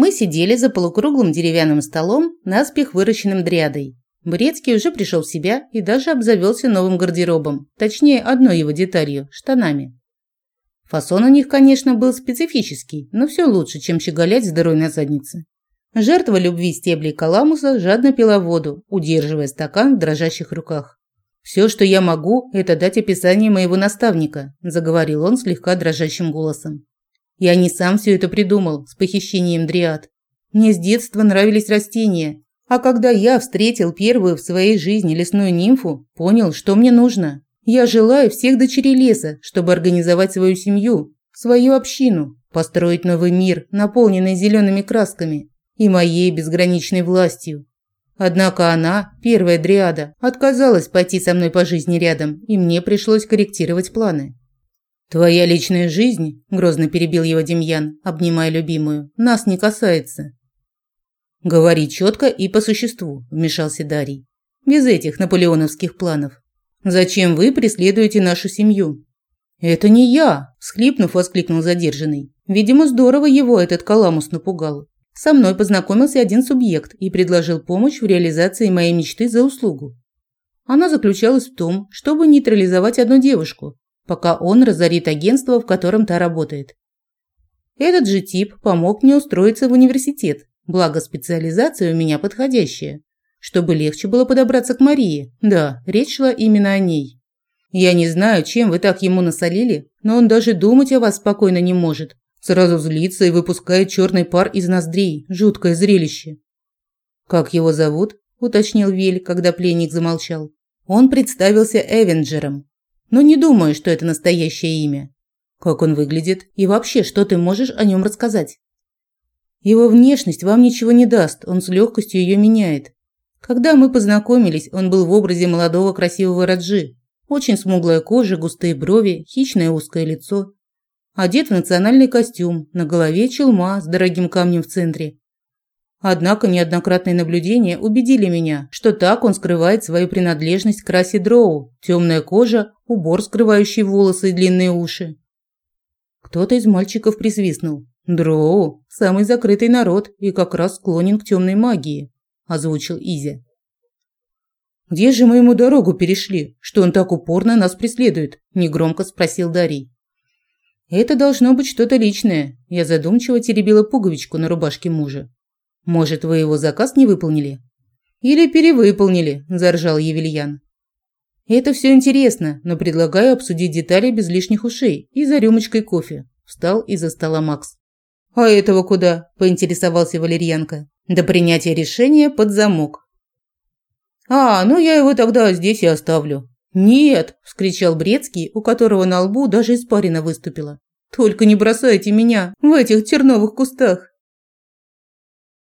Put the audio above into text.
Мы сидели за полукруглым деревянным столом, наспех выращенным дрядой. Брецкий уже пришел в себя и даже обзавелся новым гардеробом, точнее, одной его деталью – штанами. Фасон у них, конечно, был специфический, но все лучше, чем щеголять с дырой на заднице. Жертва любви стеблей каламуса жадно пила воду, удерживая стакан в дрожащих руках. «Все, что я могу, это дать описание моего наставника», – заговорил он слегка дрожащим голосом. «Я не сам все это придумал с похищением дриад. Мне с детства нравились растения, а когда я встретил первую в своей жизни лесную нимфу, понял, что мне нужно. Я желаю всех дочерей леса, чтобы организовать свою семью, свою общину, построить новый мир, наполненный зелеными красками и моей безграничной властью. Однако она, первая дриада, отказалась пойти со мной по жизни рядом, и мне пришлось корректировать планы. «Твоя личная жизнь», – грозно перебил его Демьян, обнимая любимую, – «нас не касается. «Говори четко и по существу», – вмешался Дарий. «Без этих наполеоновских планов. Зачем вы преследуете нашу семью?» «Это не я!» – всхлипнув, воскликнул задержанный. Видимо, здорово его этот каламус напугал. Со мной познакомился один субъект и предложил помощь в реализации моей мечты за услугу. Она заключалась в том, чтобы нейтрализовать одну девушку, пока он разорит агентство, в котором та работает. Этот же тип помог мне устроиться в университет, Благо, специализация у меня подходящая. Чтобы легче было подобраться к Марии. Да, речь шла именно о ней. Я не знаю, чем вы так ему насолили, но он даже думать о вас спокойно не может. Сразу злится и выпускает черный пар из ноздрей. Жуткое зрелище. «Как его зовут?» – уточнил Вель, когда пленник замолчал. Он представился Эвенджером. Но не думаю, что это настоящее имя. Как он выглядит? И вообще, что ты можешь о нем рассказать? Его внешность вам ничего не даст, он с легкостью ее меняет. Когда мы познакомились, он был в образе молодого красивого Раджи. Очень смуглая кожа, густые брови, хищное узкое лицо. Одет в национальный костюм, на голове челма с дорогим камнем в центре. Однако неоднократные наблюдения убедили меня, что так он скрывает свою принадлежность к расе дроу. Темная кожа, убор, скрывающий волосы и длинные уши. Кто-то из мальчиков присвистнул. «Дроу – самый закрытый народ и как раз склонен к темной магии», – озвучил Изя. «Где же мы ему дорогу перешли, что он так упорно нас преследует?» – негромко спросил Дарий. «Это должно быть что-то личное», – я задумчиво теребила пуговичку на рубашке мужа. «Может, вы его заказ не выполнили?» «Или перевыполнили», – заржал Евельян. «Это все интересно, но предлагаю обсудить детали без лишних ушей и за рюмочкой кофе», – встал из-за стола Макс. «А этого куда?» – поинтересовался Валерьянка. «До принятия решения под замок». «А, ну я его тогда здесь и оставлю». «Нет!» – вскричал Брецкий, у которого на лбу даже испарина выступила. «Только не бросайте меня в этих терновых кустах!»